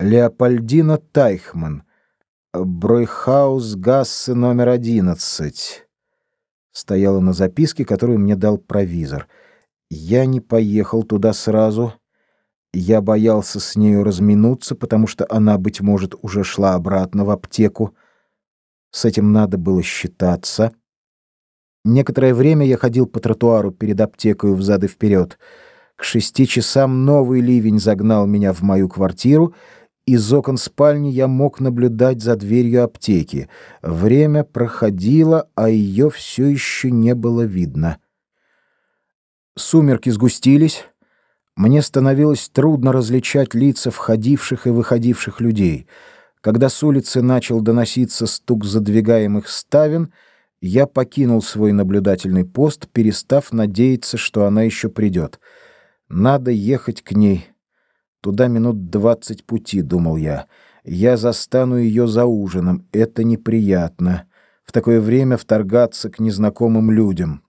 Леопольдина Тайхман. Бройхаус Гассе номер 11. Стояла на записке, которую мне дал провизор. Я не поехал туда сразу. Я боялся с нею разминуться, потому что она, быть может, уже шла обратно в аптеку. С этим надо было считаться. Некоторое время я ходил по тротуару перед аптекой взад и вперед. К шести часам новый ливень загнал меня в мою квартиру. Из окон спальни я мог наблюдать за дверью аптеки. Время проходило, а ее все еще не было видно. Сумерки сгустились. Мне становилось трудно различать лица входивших и выходивших людей. Когда с улицы начал доноситься стук задвигаемых ставен, я покинул свой наблюдательный пост, перестав надеяться, что она еще придет. Надо ехать к ней. Туда минут двадцать пути, думал я. Я застану ее за ужином. Это неприятно. В такое время вторгаться к незнакомым людям.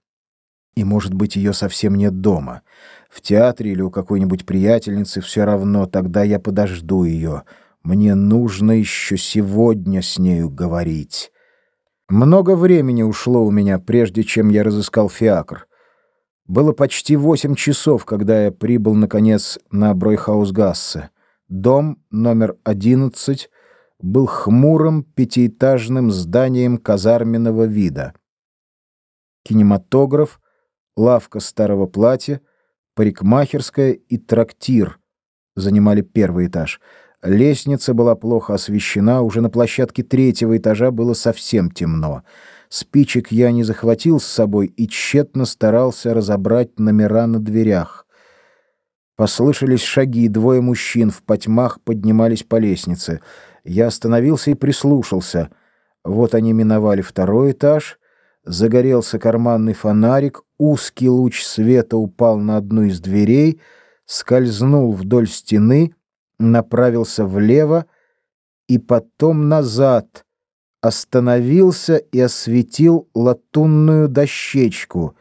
И, может быть, ее совсем нет дома. В театре или у какой-нибудь приятельницы все равно. Тогда я подожду ее. Мне нужно еще сегодня с нею говорить. Много времени ушло у меня, прежде чем я разыскал фиакр. Было почти восемь часов, когда я прибыл, наконец, на Бройхаусгассе. Дом номер одиннадцать был хмурым пятиэтажным зданием казарменного вида. Кинематограф, лавка старого платья, парикмахерская и трактир занимали первый этаж. Лестница была плохо освещена, уже на площадке третьего этажа было совсем темно. Спичек я не захватил с собой и тщетно старался разобрать номера на дверях. Послышались шаги, двое мужчин в потьмах поднимались по лестнице. Я остановился и прислушался. Вот они миновали второй этаж. Загорелся карманный фонарик, узкий луч света упал на одну из дверей, скользнул вдоль стены, направился влево и потом назад — остановился и осветил латунную дощечку.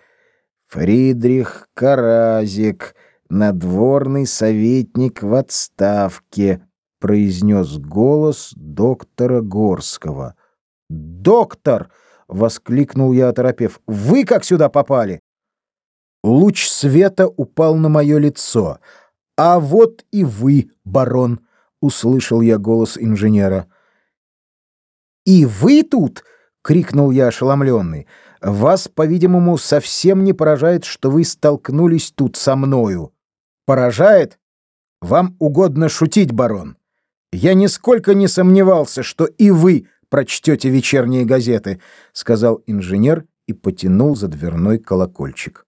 Фридрих Каразик, надворный советник в отставке, произнес голос доктора Горского. Доктор, воскликнул я, оторопев. Вы как сюда попали? Луч света упал на мое лицо. А вот и вы, барон, услышал я голос инженера. «И вы тут?» — крикнул я ошеломленный. «Вас, по-видимому, совсем не поражает, что вы столкнулись тут со мною». «Поражает? Вам угодно шутить, барон. Я нисколько не сомневался, что и вы прочтете вечерние газеты», — сказал инженер и потянул за дверной колокольчик.